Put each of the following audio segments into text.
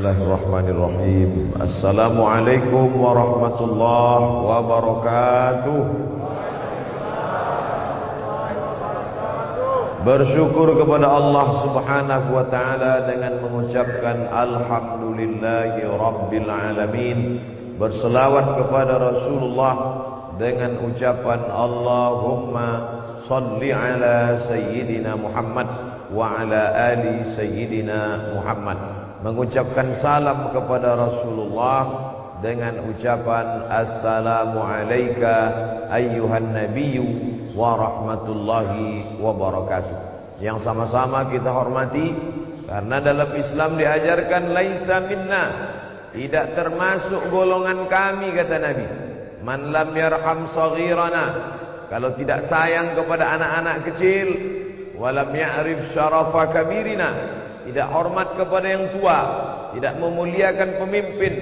Bismillahirrahmanirrahim. Assalamualaikum warahmatullahi wabarakatuh. Bersyukur kepada Allah Subhanahu wa taala dengan mengucapkan alhamdulillahi rabbil alamin. Berselawat kepada Rasulullah dengan ucapan Allahumma salli ala sayyidina Muhammad wa ala ali sayyidina Muhammad mengucapkan salam kepada Rasulullah dengan ucapan assalamu alayka ayyuhan nabiyyu wa rahmatullahi wa barakatuh. Yang sama-sama kita hormati karena dalam Islam diajarkan laisa minna. Tidak termasuk golongan kami kata Nabi. Man lam yarham saghirana. Kalau tidak sayang kepada anak-anak kecil walam ya'rif syarafa kabirina tidak hormat kepada yang tua, tidak memuliakan pemimpin,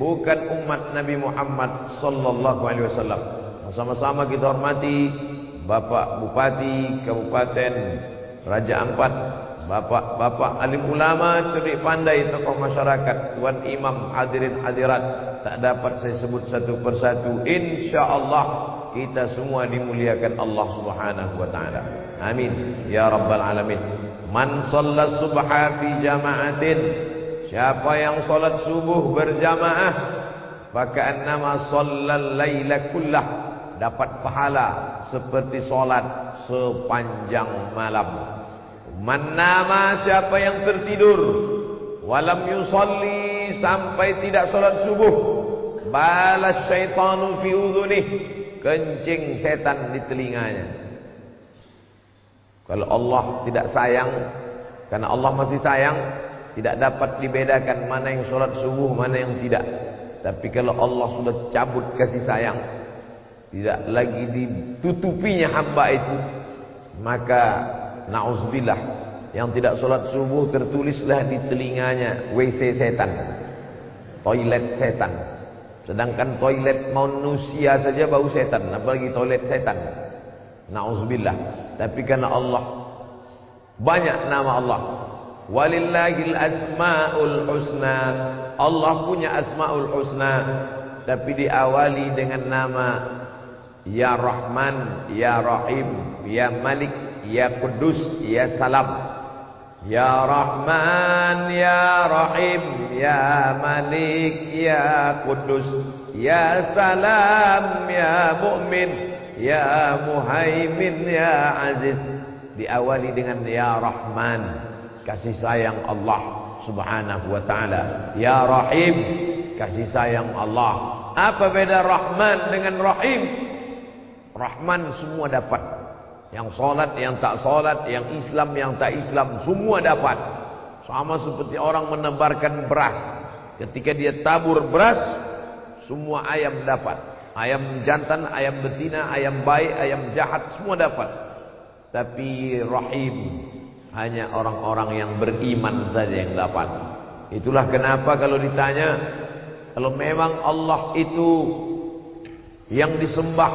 bukan umat Nabi Muhammad sallallahu alaihi wasallam. Sama-sama kita hormati Bapak Bupati Kabupaten Raja Ampat, Bapak-bapak alim ulama, cerdik pandai tokoh masyarakat, tuan imam, hadirin hadirat, tak dapat saya sebut satu persatu. Insyaallah kita semua dimuliakan Allah Subhanahu wa taala. Amin ya rabbal alamin. Man sholat subha fi jama'atin. Siapa yang sholat subuh berjamaah Faka'annama sholat layla kullah Dapat pahala seperti sholat sepanjang malam. Man nama siapa yang tertidur Walam yusalli sampai tidak sholat subuh Balas syaitanu fi udhunih Kencing setan di telinganya kalau Allah tidak sayang Karena Allah masih sayang Tidak dapat dibedakan mana yang sholat subuh Mana yang tidak. Tapi kalau Allah sudah cabut kasih sayang Tidak lagi ditutupinya hamba itu Maka Na'uzbillah Yang tidak sholat subuh tertulislah di telinganya WC setan Toilet setan. Sedangkan toilet manusia saja bau setan Apalagi toilet setan Nauzubillah. Tapi karena Allah banyak nama Allah. Walillahil asmaul husna. Allah punya asmaul husna. Tapi diawali dengan nama Ya Rahman, Ya Rahim, Ya Malik, Ya Kudus, Ya Salam. Ya Rahman, Ya Rahim, Ya Malik, Ya Kudus, Ya Salam, Ya Mu'min, Ya Muhaimin Ya Aziz. Diawali dengan Ya Rahman. Kasih sayang Allah Subhanahu wa ta'ala. Ya Rahim Kasih sayang Allah. Apa beda Rahman dengan Rahim? Rahman semua dapat. Yang solat, yang tak solat Yang Islam, yang tak Islam Semua dapat. Sama seperti orang menebarkan beras. Ketika dia tabur beras Semua ayam dapat Ayam jantan, ayam betina, ayam baik, ayam jahat semua dapat. Tapi rahim hanya orang-orang yang beriman saja yang dapat. Itulah kenapa kalau ditanya kalau memang Allah itu yang disembah,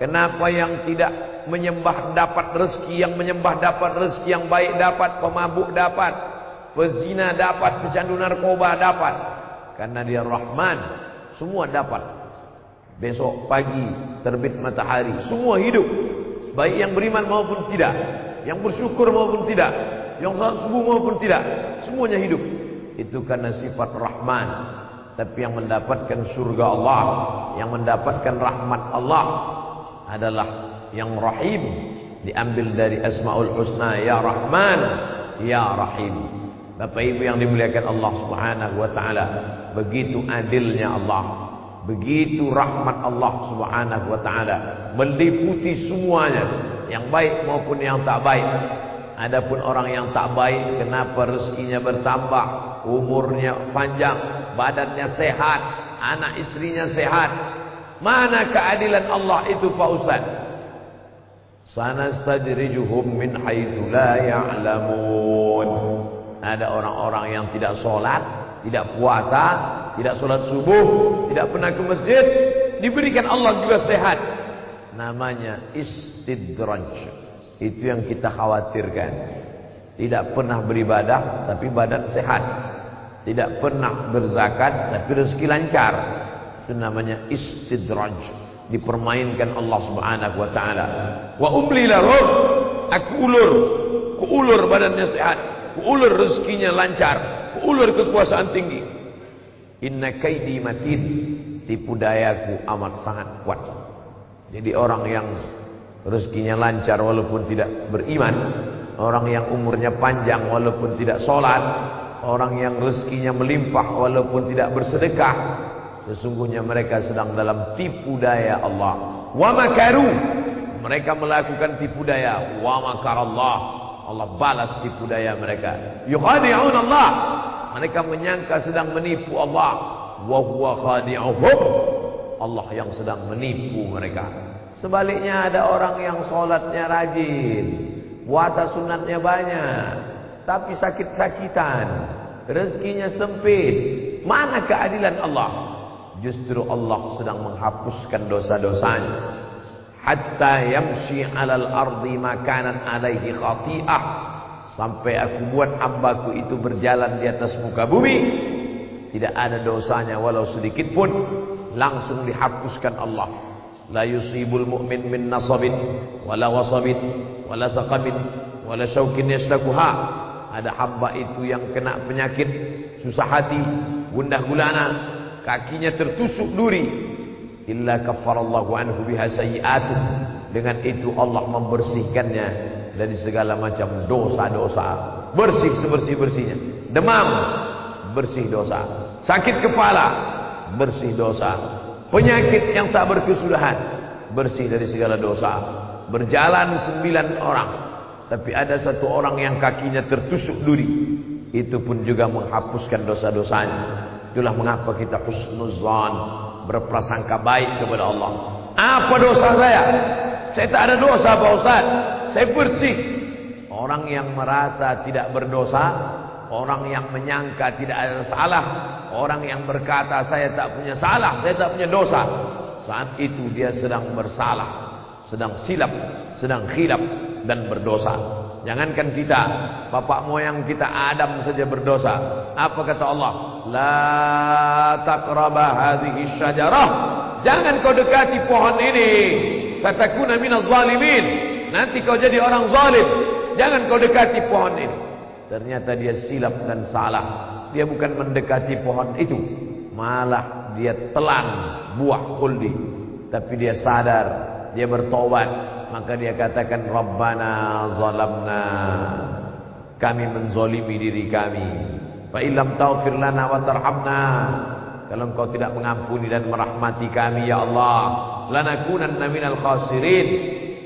kenapa yang tidak menyembah dapat rezeki, yang menyembah dapat rezeki, yang baik dapat, pemabuk dapat, pezina dapat, pecandu narkoba dapat. Karena dia Rahman, semua dapat. Besok pagi terbit matahari. Semua hidup. Baik yang beriman maupun tidak. Yang bersyukur maupun tidak. Yang salat subuh maupun tidak. Semuanya hidup. Itu karena sifat Rahman. Tapi yang mendapatkan surga Allah Yang mendapatkan rahmat Allah Adalah yang Rahim. Diambil dari Asma'ul Husna Ya Rahman Ya Rahim. Bapak Ibu yang dimuliakan Allah Subhanahu wa taala, begitu adilnya Allah Begitu rahmat Allah subhanahu wa ta'ala Meliputi semuanya Yang baik maupun yang tak baik. Adapun orang yang tak baik Kenapa rezekinya bertambah? Umurnya panjang Badannya sehat Anak istrinya sehat. Mana keadilan Allah itu Pak Ustaz? Sanastajrijuhum min haithu la ya'lamun. Ada orang-orang yang tidak solat Tidak puasa tidak sholat subuh, tidak pernah ke masjid, diberikan Allah juga sehat. Namanya istidraj. Itu yang kita khawatirkan. Tidak pernah beribadah, tapi badan sehat. tidak pernah berzakat tapi rezeki lancar. Itu namanya istidraj. Dipermainkan Allah Subhanahu wa taala. Wa umli lahum aku ulur, ku ulur badannya sehat, ku ulur rezekinya lancar, ku ulur kekuasaan tinggi. Inna kaidi matin, tipu dayaku amat sangat kuat. Jadi orang yang rezekinya lancar walaupun tidak beriman, orang yang umurnya panjang walaupun tidak sholat, orang yang rezekinya melimpah walaupun tidak bersedekah, sesungguhnya mereka sedang dalam tipu daya Allah. Wa makaru, mereka melakukan tipu daya. Wa makarallah, Allah balas tipu daya mereka. Yukhadi'un Allah, mereka menyangka sedang menipu Allah. Wa huwa khadi'uhum, Allah yang sedang menipu mereka. Sebaliknya ada orang yang sholatnya rajin, puasa sunatnya banyak, tapi sakit-sakitan, rezekinya sempit. Mana keadilan Allah? Justru Allah sedang menghapuskan dosa-dosanya. Hatta yamshi 'alal ardi makanan 'alaihi khati'ah. Sampai aku buat hambaku itu berjalan di atas muka bumi tidak ada dosanya walau sedikit pun langsung dihapuskan Allah. La yusibul mu'min min nasabin wala wasabin wala saqamin wala syaukin yaslakuha ada hamba itu yang kena penyakit susah hati, gundah gulana, kakinya tertusuk duri. Illa kafarallahu anhu biha sayyi'atuh. Dengan itu Allah membersihkannya dari segala macam dosa-dosa. Bersih sebersih-bersihnya. Demam, bersih dosa. Sakit kepala, bersih dosa. Penyakit yang tak berkesudahan, bersih dari segala dosa. Berjalan sembilan orang, tapi ada satu orang yang kakinya tertusuk duri. Itu pun juga menghapuskan dosa-dosanya. Itulah mengapa kita husnuzan. Berprasangka baik kepada Allah. Apa dosa saya? Saya tak ada dosa Pak Ustaz. Saya bersih. Orang yang merasa tidak berdosa. Orang yang menyangka tidak ada salah. Orang yang berkata saya tak punya salah. Saya tak punya dosa. Saat itu dia sedang bersalah. Sedang silap. Sedang khilaf dan berdosa. Jangankan kita, bapak moyang kita Adam saja berdosa. Apa kata Allah? La taqraba hadhihi syajarah. Jangan kau dekati pohon ini. Fatakuna minaz zalimin. Nanti kau jadi orang zalim. Jangan kau dekati pohon ini. Ternyata dia silap dan salah. Dia bukan mendekati pohon itu. Malah dia telan buah kuldi. Tapi dia sadar, dia bertobat maka dia katakan Rabbana zalamna. Kami menzolimi diri kami. Fa illam taghfir lana wa tarhamna. Kalau engkau tidak mengampuni dan merahmati kami ya Allah lanakunanna minal khasirin.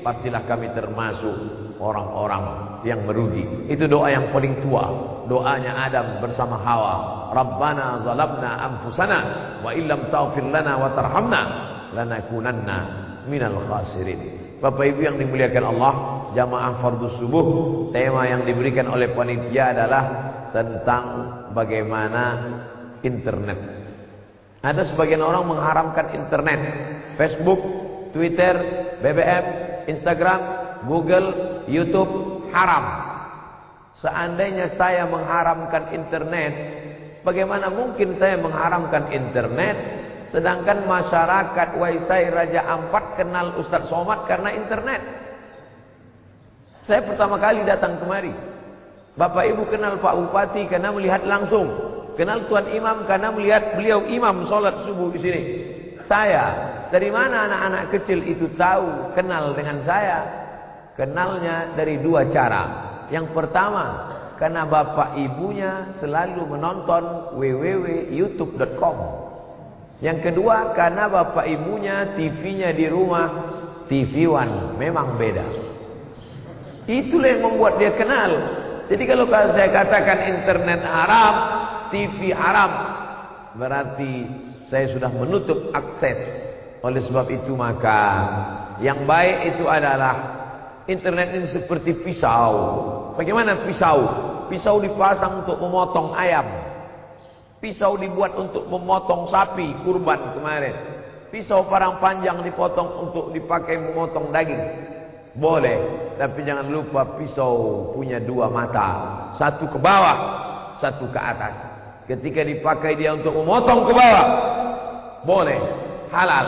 Pastilah kami termasuk orang-orang yang merugi. Itu doa yang paling tua. Doanya Adam bersama Hawa. Rabbana zalamna anfusana wa illam taghfir lana wa tarhamna lanakunanna minal khasirin Bapak Ibu yang dimuliakan Allah, jamaah fardhu subuh, tema yang diberikan oleh panitia adalah tentang bagaimana internet. Ada sebagian orang mengharamkan internet, Facebook, Twitter, BBM, Instagram, Google, YouTube haram. Seandainya saya mengharamkan internet, bagaimana mungkin saya mengharamkan internet Sedangkan masyarakat Waisai Raja Ampat kenal Ustaz Somad karena internet. Saya pertama kali datang kemari. Bapak Ibu kenal Pak Bupati karena melihat langsung. Kenal Tuan Imam karena melihat beliau imam sholat subuh di sini. Saya, dari mana anak-anak kecil itu tahu kenal dengan saya? Kenalnya dari dua cara. Yang pertama, karena bapak ibunya selalu menonton www.youtube.com. Yang kedua karena bapak ibunya TV-nya di rumah TV One memang beda. Itulah yang membuat dia kenal. Jadi kalau saya katakan internet haram, TV haram, berarti saya sudah menutup akses. Oleh sebab itu maka yang baik itu adalah internet ini seperti pisau. Bagaimana pisau? Pisau dipasang untuk memotong ayam. Pisau dibuat untuk memotong sapi kurban kemarin. Pisau parang panjang dipotong untuk dipakai memotong daging. Boleh, tapi jangan lupa pisau punya dua mata. Satu ke bawah, satu ke atas. Ketika dipakai dia untuk memotong ke bawah, boleh, halal.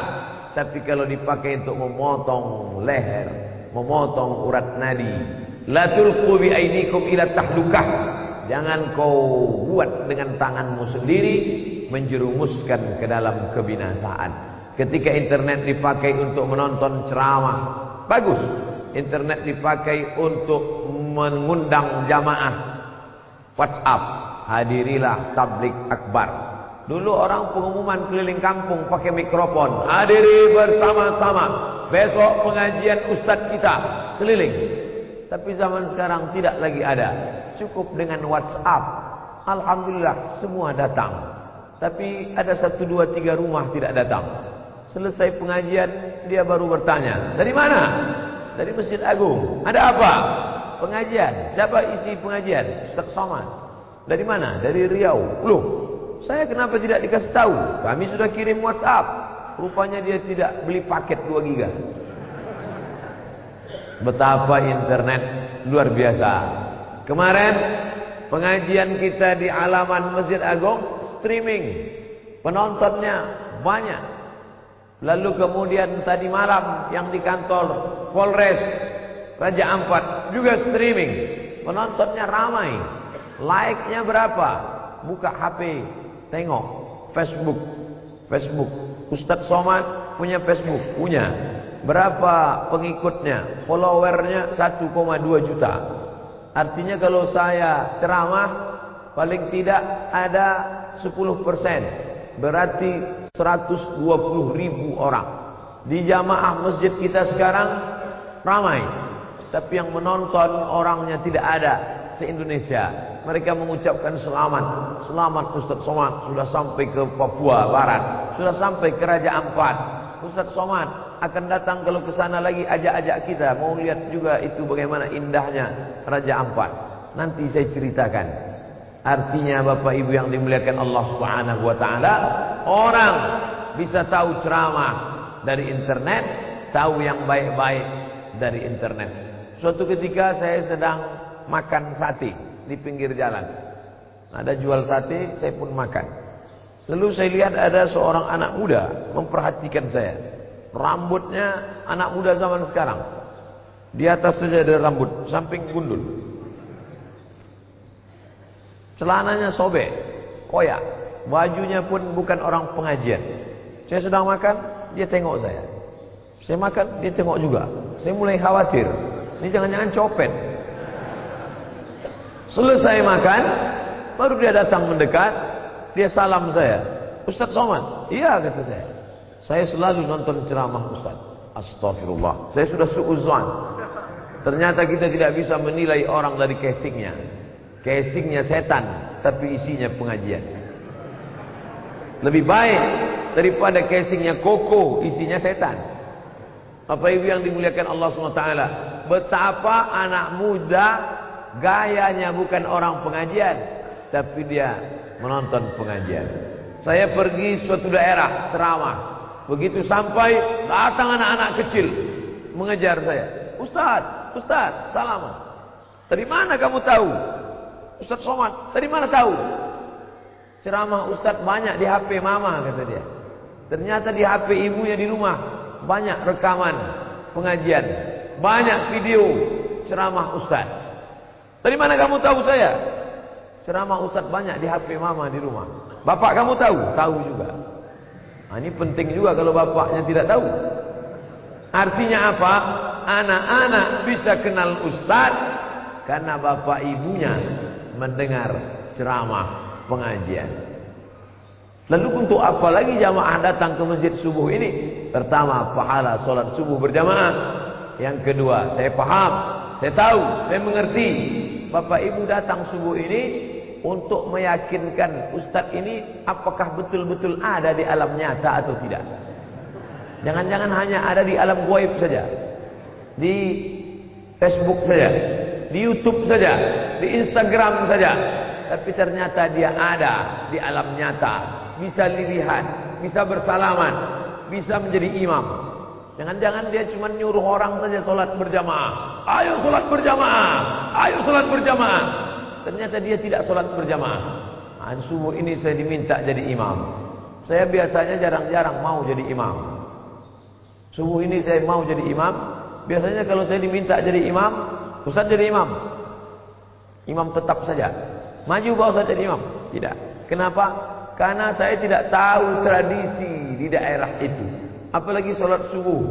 Tapi kalau dipakai untuk memotong leher, memotong urat nadi, la tulqu aidikum ila tahlukah. Jangan kau buat dengan tanganmu sendiri menjerumuskan ke dalam kebinasaan. Ketika internet dipakai untuk menonton ceramah, bagus. Internet dipakai untuk mengundang jamaah WhatsApp hadirilah tablik akbar. Dulu orang pengumuman keliling kampung pakai mikrofon. Hadiri bersama-sama. Besok pengajian ustaz kita keliling. Tapi zaman sekarang tidak lagi ada. Cukup dengan WhatsApp. Alhamdulillah semua datang. Tapi ada satu dua tiga rumah tidak datang. Selesai pengajian dia baru bertanya. Dari mana? Dari Masjid Agung. Ada apa? Pengajian. Siapa isi pengajian? Ustaz Somad. Dari mana? Dari Riau. Loh, saya kenapa tidak dikasih tahu? Kami sudah kirim WhatsApp. Rupanya dia tidak beli paket 2 giga. Betapa internet luar biasa. Kemarin pengajian kita di alaman Masjid Agung streaming. Penontonnya banyak. Lalu kemudian tadi malam yang di kantor Polres Raja Ampat juga streaming. Penontonnya ramai. Like-nya berapa? Buka HP, tengok Facebook. Facebook. Ustadz Somad punya Facebook, punya. Berapa pengikutnya? Followernya 1,2 juta. Artinya kalau saya ceramah paling tidak ada 10%. Berarti 120 ribu orang. Di jamaah masjid kita sekarang ramai. Tapi yang menonton orangnya tidak ada se-Indonesia. Mereka mengucapkan selamat. Selamat Ustaz Somad sudah sampai ke Papua Barat, sudah sampai ke Raja Ampat. Ustaz Somad akan datang kalau ke sana lagi ajak-ajak kita mau lihat juga itu bagaimana indahnya Raja Ampat. Nanti saya ceritakan. Artinya Bapak Ibu yang dimuliakan Allah Subhanahu wa taala, orang bisa tahu ceramah dari internet, tahu yang baik-baik dari internet. Suatu ketika saya sedang makan sate di pinggir jalan. Ada jual sate, saya pun makan. Lalu saya lihat ada seorang anak muda memperhatikan saya. Rambutnya anak muda zaman sekarang. Di atas saja ada rambut, samping gundul. Celananya sobek, koyak. Bajunya pun bukan orang pengajian. Saya sedang makan, dia tengok saya. Saya makan, dia tengok juga. Saya mulai khawatir. Ini jangan-jangan copet. Selesai makan, baru dia datang mendekat, dia salam saya. Ustaz Somad, iya kata saya. Saya selalu nonton ceramah Ustaz. Astagfirullah. Saya sudah suuzan. Ternyata kita tidak bisa menilai orang dari casingnya. Casingnya setan, tapi isinya pengajian. Lebih baik daripada casingnya koko, isinya setan. Bapak Ibu yang dimuliakan Allah SWT. Betapa anak muda Gayanya bukan orang pengajian, tapi dia menonton pengajian. Saya pergi suatu daerah ceramah. Begitu sampai datang anak-anak kecil mengejar saya. Ustaz, Ustaz, salam. Dari mana kamu tahu? Ustaz Somad, dari mana tahu? Ceramah Ustaz banyak di HP mama kata dia. Ternyata di HP ibunya di rumah banyak rekaman pengajian, banyak video ceramah Ustaz. Dari mana kamu tahu saya? Ceramah Ustaz banyak di HP mama di rumah. Bapak kamu tahu? Tahu juga. Nah, ini penting juga kalau bapaknya tidak tahu. Artinya apa? Anak-anak bisa kenal Ustaz karena bapak ibunya mendengar ceramah pengajian. Lalu untuk apa lagi jamaah datang ke masjid subuh ini? Pertama, pahala solat subuh berjamaah. Yang kedua, saya paham, saya tahu, saya mengerti Bapak Ibu datang subuh ini untuk meyakinkan Ustadz ini apakah betul-betul ada di alam nyata atau tidak. Jangan-jangan hanya ada di alam gaib saja. Di Facebook saja, di YouTube saja, di Instagram saja. Tapi ternyata dia ada di alam nyata, bisa dilihat, bisa bersalaman, bisa menjadi imam. Jangan-jangan dia cuma nyuruh orang saja sholat berjamaah. Ayo sholat berjamaah. Ayo sholat berjamaah. Ternyata dia tidak sholat berjamaah. Nah, subuh ini saya diminta jadi imam. Saya biasanya jarang-jarang mau jadi imam. Subuh ini saya mau jadi imam. Biasanya kalau saya diminta jadi imam, Ustaz jadi imam. Imam tetap saja. Maju bawa Ustaz jadi imam. Tidak. Kenapa? Karena saya tidak tahu tradisi di daerah itu. Apalagi sholat subuh.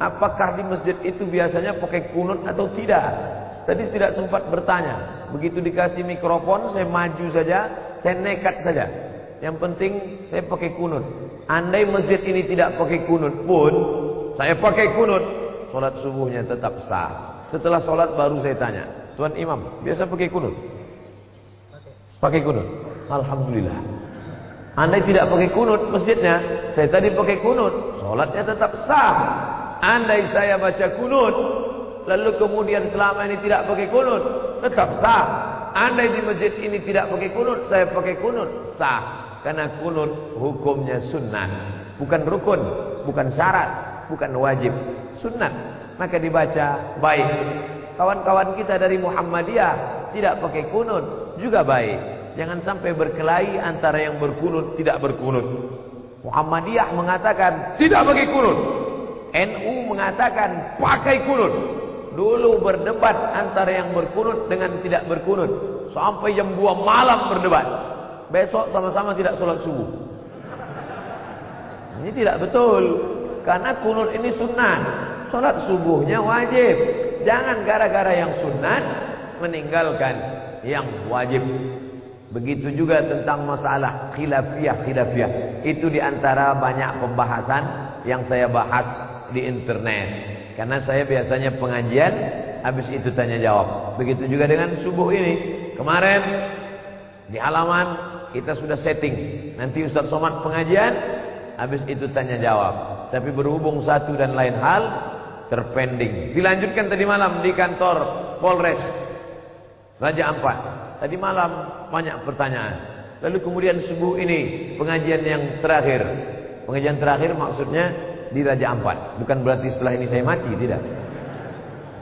Apakah di masjid itu biasanya pakai kunut atau tidak? Tadi tidak sempat bertanya. Begitu dikasih mikrofon, saya maju saja, saya nekat saja. Yang penting saya pakai kunut. Andai masjid ini tidak pakai kunut pun, saya pakai kunut. Sholat subuhnya tetap sah. Setelah sholat baru saya tanya. Tuan Imam, biasa pakai kunut? Pakai kunut. Alhamdulillah. Andai tidak pakai kunut masjidnya, saya tadi pakai kunut, sholatnya tetap sah. Andai saya baca kunut, lalu kemudian selama ini tidak pakai kunut, tetap sah. Andai di masjid ini tidak pakai kunut, saya pakai kunut, sah. Karena kunut hukumnya sunnah. Bukan rukun, bukan syarat, bukan wajib. Sunnah. Maka dibaca baik. Kawan-kawan kita dari Muhammadiyah tidak pakai kunut juga baik. Jangan sampai berkelahi antara yang berkunut tidak berkunut. Muhammadiyah mengatakan tidak pakai kunut. NU mengatakan pakai kunut. Dulu berdebat antara yang berkunut dengan tidak berkunut. Sampai jam 2 malam berdebat. besok sama-sama tidak sholat subuh. Ini tidak betul. Karena kunut ini sunnah. Sholat subuhnya wajib. Jangan gara-gara yang sunnah meninggalkan yang wajib. Begitu juga tentang masalah khilafiyah-khilafiyah. Itu diantara banyak pembahasan yang saya bahas di internet. Karena saya biasanya pengajian, habis itu tanya jawab. Begitu juga dengan subuh ini. Kemarin di halaman kita sudah setting. Nanti Ustaz Somad pengajian, habis itu tanya jawab. Tapi berhubung satu dan lain hal, terpending. Dilanjutkan tadi malam di kantor Polres Raja Ampat. Tadi malam banyak pertanyaan. Lalu kemudian subuh ini pengajian yang terakhir. Pengajian terakhir maksudnya di Raja Ampat. Bukan berarti setelah ini saya mati, tidak.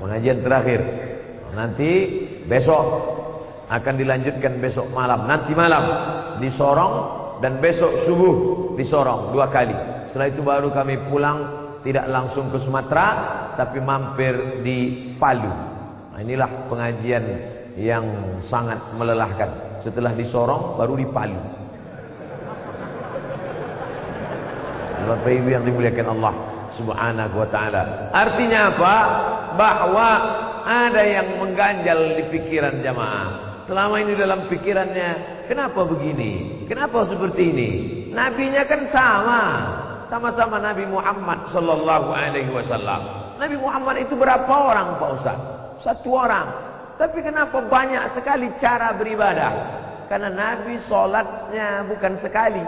Pengajian terakhir. Nanti besok akan dilanjutkan besok malam nanti malam di Sorong dan besok subuh di Sorong dua kali setelah itu baru kami pulang tidak langsung ke Sumatera tapi mampir di Palu nah, inilah pengajian yang sangat melelahkan setelah di Sorong baru di Palu Bapak Ibu yang dimuliakan Allah Subhanahu wa taala. Artinya apa? Bahwa ada yang mengganjal di pikiran jamaah. Selama ini dalam pikirannya, kenapa begini? Kenapa seperti ini? Nabinya kan sama. Sama-sama Nabi Muhammad sallallahu alaihi wasallam. Nabi Muhammad itu berapa orang Pak Ustaz? Satu orang. Tapi kenapa banyak sekali cara beribadah? Karena Nabi solatnya bukan sekali.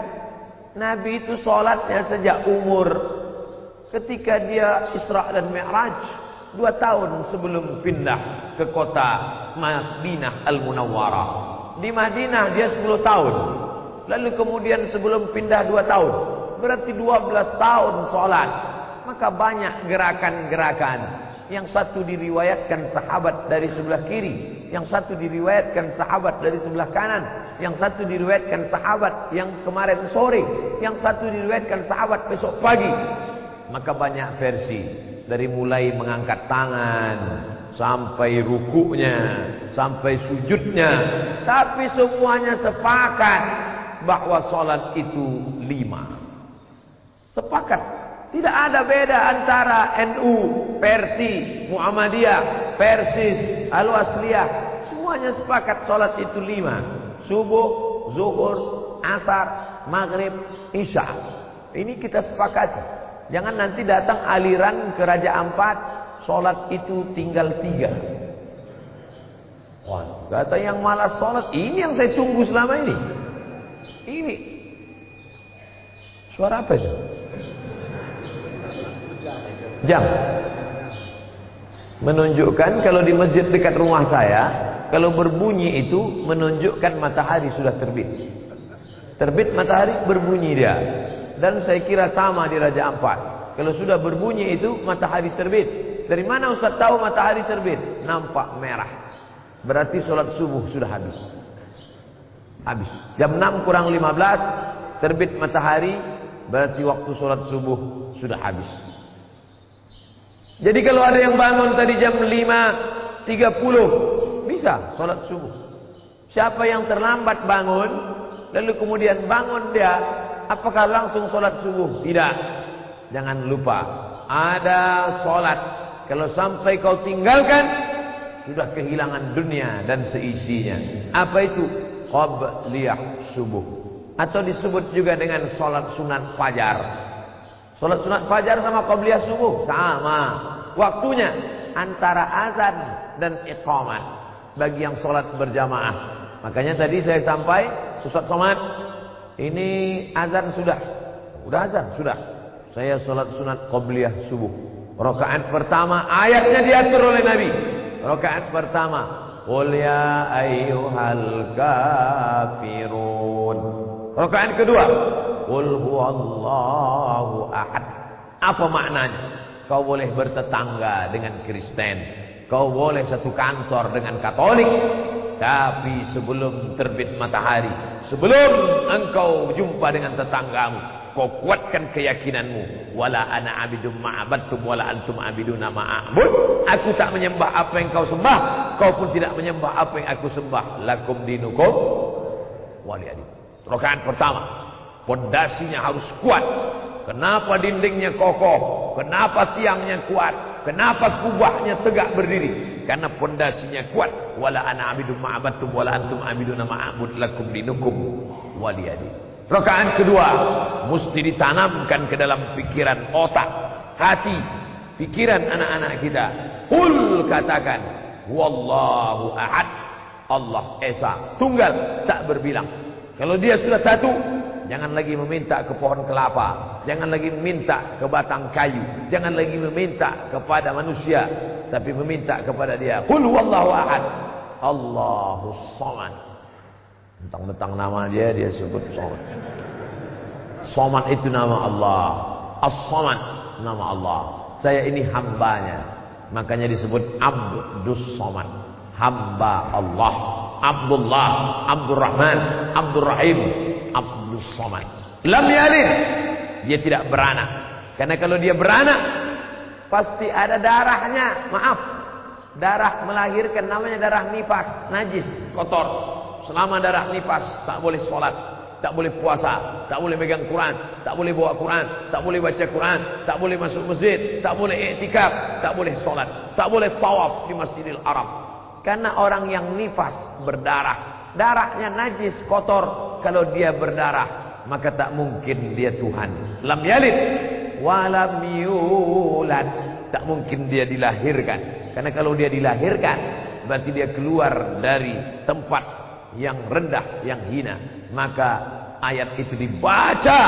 Nabi itu solatnya sejak umur ketika dia Isra dan Mi'raj dua tahun sebelum pindah ke kota Madinah Al-Munawwarah. Di Madinah dia 10 tahun. Lalu kemudian sebelum pindah dua tahun. Berarti 12 tahun sholat. Maka banyak gerakan-gerakan. Yang satu diriwayatkan sahabat dari sebelah kiri. Yang satu diriwayatkan sahabat dari sebelah kanan. Yang satu diriwayatkan sahabat yang kemarin sore. Yang satu diriwayatkan sahabat besok pagi. Maka banyak versi dari mulai mengangkat tangan sampai rukuknya sampai sujudnya tapi semuanya sepakat bahwa salat itu lima sepakat tidak ada beda antara NU, Persi, Muhammadiyah, Persis, Al-Wasliyah semuanya sepakat salat itu lima subuh, zuhur, asar, maghrib, isya ini kita sepakati Jangan nanti datang aliran ke Raja Ampat, sholat itu tinggal tiga. Wah, kata yang malas sholat, ini yang saya tunggu selama ini. Ini. Suara apa itu? Jam. Menunjukkan kalau di masjid dekat rumah saya, kalau berbunyi itu menunjukkan matahari sudah terbit. Terbit matahari berbunyi dia. Dan saya kira sama di Raja Ampat. Kalau sudah berbunyi itu matahari terbit. Dari mana Ustaz tahu matahari terbit? Nampak merah. Berarti sholat subuh sudah habis. Habis. Jam 6 kurang 15 terbit matahari berarti waktu sholat subuh sudah habis. Jadi kalau ada yang bangun tadi jam 5.30 bisa sholat subuh. Siapa yang terlambat bangun lalu kemudian bangun dia apakah langsung sholat subuh? Tidak. Jangan lupa ada sholat. Kalau sampai kau tinggalkan sudah kehilangan dunia dan seisinya. Apa itu? qabliyah subuh atau disebut juga dengan solat sunat fajar. Solat sunat fajar sama qabliyah subuh sama. Waktunya antara azan dan iqamah bagi yang solat berjamaah. Makanya tadi saya sampai Ustaz Somad ini azan sudah. Udah azan sudah. Saya solat sunat qabliyah subuh. Rakaat pertama ayatnya diatur oleh Nabi. Rakaat pertama Qul ya ayyuhal kafirun. Rakaat kedua, Qul huwallahu ahad. Apa maknanya? Kau boleh bertetangga dengan Kristen. Kau boleh satu kantor dengan Katolik. Tapi sebelum terbit matahari, sebelum engkau jumpa dengan tetanggamu, kau kuatkan keyakinanmu wala ana abidum ma'abadtum wala antum abiduna ma'abud aku tak menyembah apa yang kau sembah kau pun tidak menyembah apa yang aku sembah lakum dinukum wali adin rakaat pertama pondasinya harus kuat kenapa dindingnya kokoh kenapa tiangnya kuat kenapa kubahnya tegak berdiri karena pondasinya kuat wala ana abidum ma'abadtum wala antum abiduna ma'abud lakum dinukum wali adin Rakaat kedua mesti ditanamkan ke dalam pikiran otak, hati, pikiran anak-anak kita. Kul katakan, wallahu ahad. Allah esa, tunggal, tak berbilang. Kalau dia sudah satu, jangan lagi meminta ke pohon kelapa, jangan lagi meminta ke batang kayu, jangan lagi meminta kepada manusia, tapi meminta kepada dia. Kul wallahu ahad. Allahu samad. Tentang-tentang nama dia dia sebut Somad. Somad itu nama Allah. As-Somad nama Allah. Saya ini hambanya. Makanya disebut Abdus Somad. Hamba Allah. Abdullah, Abdurrahman, Abdurrahim, Abdus Somad. Lam yalid. Dia tidak beranak. Karena kalau dia beranak pasti ada darahnya. Maaf. Darah melahirkan namanya darah nifas, najis, kotor. Selama darah nifas tak boleh solat, tak boleh puasa, tak boleh megang Quran, tak boleh bawa Quran, tak boleh baca Quran, tak boleh masuk masjid, tak boleh iktikaf, tak boleh solat, tak boleh tawaf di Masjidil Haram. Karena orang yang nifas berdarah, darahnya najis, kotor. Kalau dia berdarah, maka tak mungkin dia Tuhan. Lam yalid walam yulad. Tak mungkin dia dilahirkan. Karena kalau dia dilahirkan, berarti dia keluar dari tempat yang rendah, yang hina. Maka ayat itu dibaca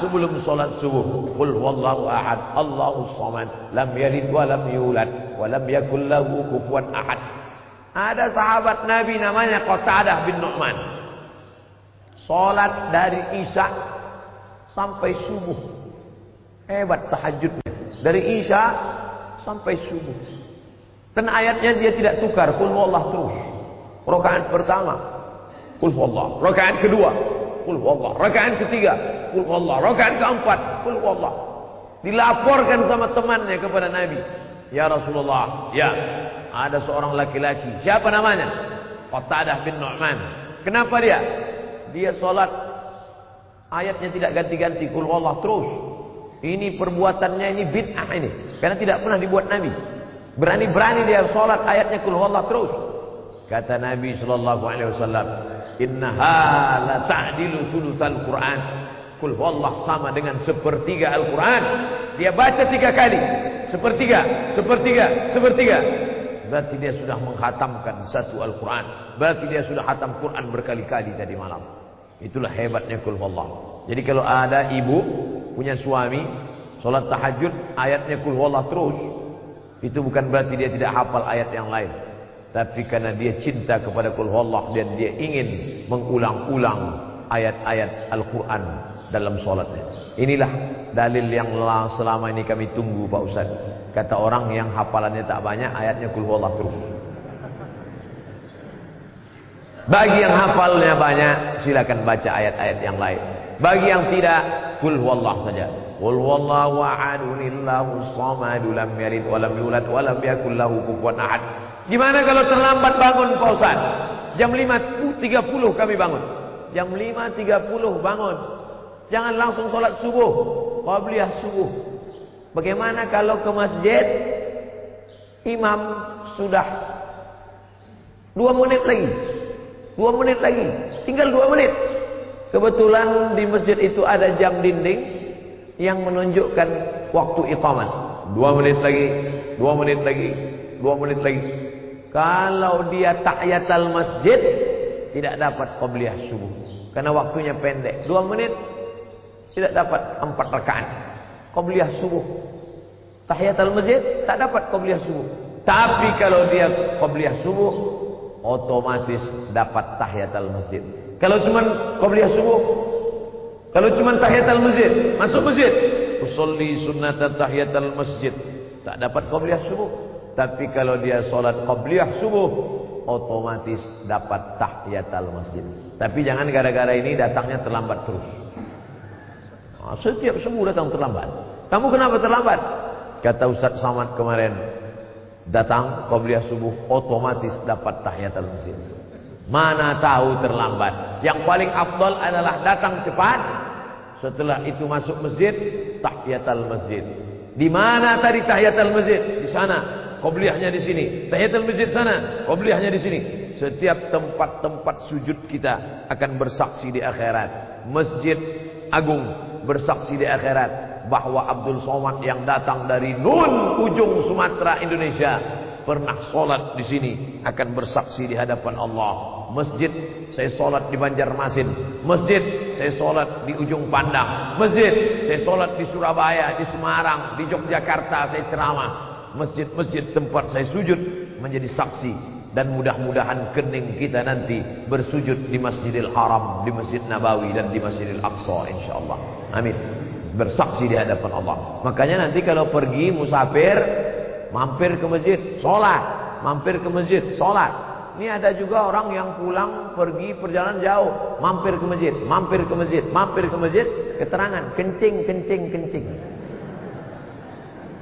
sebelum solat subuh. Qul wallahu ahad, Allahu samad, lam yalid wa lam yulad wa yakul lahu kufuwan ahad. Ada sahabat Nabi namanya Qatadah bin Nu'man. Salat dari Isya sampai subuh. Hebat tahajudnya. Dari Isya sampai subuh. Dan ayatnya dia tidak tukar. Qul wallahu terus. Rakaat pertama, Kul wallah. Rakaat kedua. Kul wallah. Rakaat ketiga. Kul wallah. Rakaat keempat. Kul wallah. Dilaporkan sama temannya kepada Nabi. Ya Rasulullah. Ya. Ada seorang laki-laki. Siapa namanya? Qatadah bin Nu'man. Kenapa dia? Dia solat. Ayatnya tidak ganti-ganti. Kul wallah terus. Ini perbuatannya ini bid'ah ini. Karena tidak pernah dibuat Nabi. Berani-berani dia solat ayatnya kul wallah terus. Kata Nabi sallallahu alaihi wasallam, "Innaha la ta'dilu thulutsal Qur'an." Kul wallah sama dengan sepertiga Al-Qur'an. Dia baca tiga kali. Sepertiga, sepertiga, sepertiga. Berarti dia sudah menghatamkan satu Al-Qur'an. Berarti dia sudah hatam Quran berkali-kali tadi malam. Itulah hebatnya kul. Jadi kalau ada ibu punya suami salat tahajud ayatnya kul terus, itu bukan berarti dia tidak hafal ayat yang lain. Tapi karena dia cinta kepada Allah dan dia ingin mengulang-ulang ayat-ayat Al-Quran dalam solatnya. Inilah dalil yang selama ini kami tunggu Pak Ustaz. Kata orang yang hafalannya tak banyak, ayatnya Allah terus. Bagi yang hafalnya banyak, silakan baca ayat-ayat yang lain. Bagi yang tidak, kul huwallah saja. Qul huwallahu ahadun illahu samadu lam yalid wa lam yulad wa lam yakul lahu kufuwan ahad. Gimana kalau terlambat bangun Pak Ustaz? Jam 5.30 kami bangun. Jam 5.30 bangun. Jangan langsung sholat subuh. Qabliyah subuh. Bagaimana kalau ke masjid imam sudah dua menit lagi, dua menit lagi, tinggal dua menit. Kebetulan di masjid itu ada jam dinding yang menunjukkan waktu iqamat. Dua menit lagi, dua menit lagi, dua menit lagi. Kalau dia tahiyatul masjid tidak dapat qabliyah subuh karena waktunya pendek. Dua menit tidak dapat empat rakaat. Qabliyah subuh. Tahiyatul masjid tak dapat qabliyah subuh. Tapi kalau dia qabliyah subuh otomatis dapat tahiyatul masjid. Kalau cuma qabliyah subuh kalau cuma tahiyatul masjid, masuk masjid, usolli sunnat tahiyatul masjid, tak dapat qabliyah subuh. Tapi kalau dia solat qabliyah subuh, otomatis dapat tahiyatul masjid. Tapi jangan gara-gara ini datangnya terlambat terus. Nah, setiap subuh datang terlambat. Kamu kenapa terlambat? Kata Ustaz Samad kemarin, datang qabliyah subuh otomatis dapat tahiyatul masjid. Mana tahu terlambat. Yang paling afdal adalah datang cepat. Setelah itu masuk masjid, tahiyatul masjid. Di mana tadi tahiyatul masjid? Di sana. Qabliyahnya di sini. Tahiyatul masjid sana. Qabliyahnya di sini. Setiap tempat-tempat sujud kita akan bersaksi di akhirat. Masjid Agung bersaksi di akhirat bahwa Abdul Somad yang datang dari Nun ujung Sumatera Indonesia pernah solat di sini akan bersaksi di hadapan Allah. Masjid saya solat di Banjarmasin. Masjid saya solat di ujung Pandang. Masjid saya solat di Surabaya, di Semarang, di Yogyakarta saya ceramah. Masjid-masjid tempat saya sujud menjadi saksi dan mudah-mudahan kening kita nanti bersujud di Masjidil Haram, di Masjid Nabawi dan di Masjidil Aqsa insyaallah. Amin. Bersaksi di hadapan Allah. Makanya nanti kalau pergi musafir mampir ke masjid, sholat, mampir ke masjid, sholat. Ini ada juga orang yang pulang pergi perjalanan jauh, mampir ke masjid, mampir ke masjid, mampir ke masjid, keterangan kencing, kencing, kencing.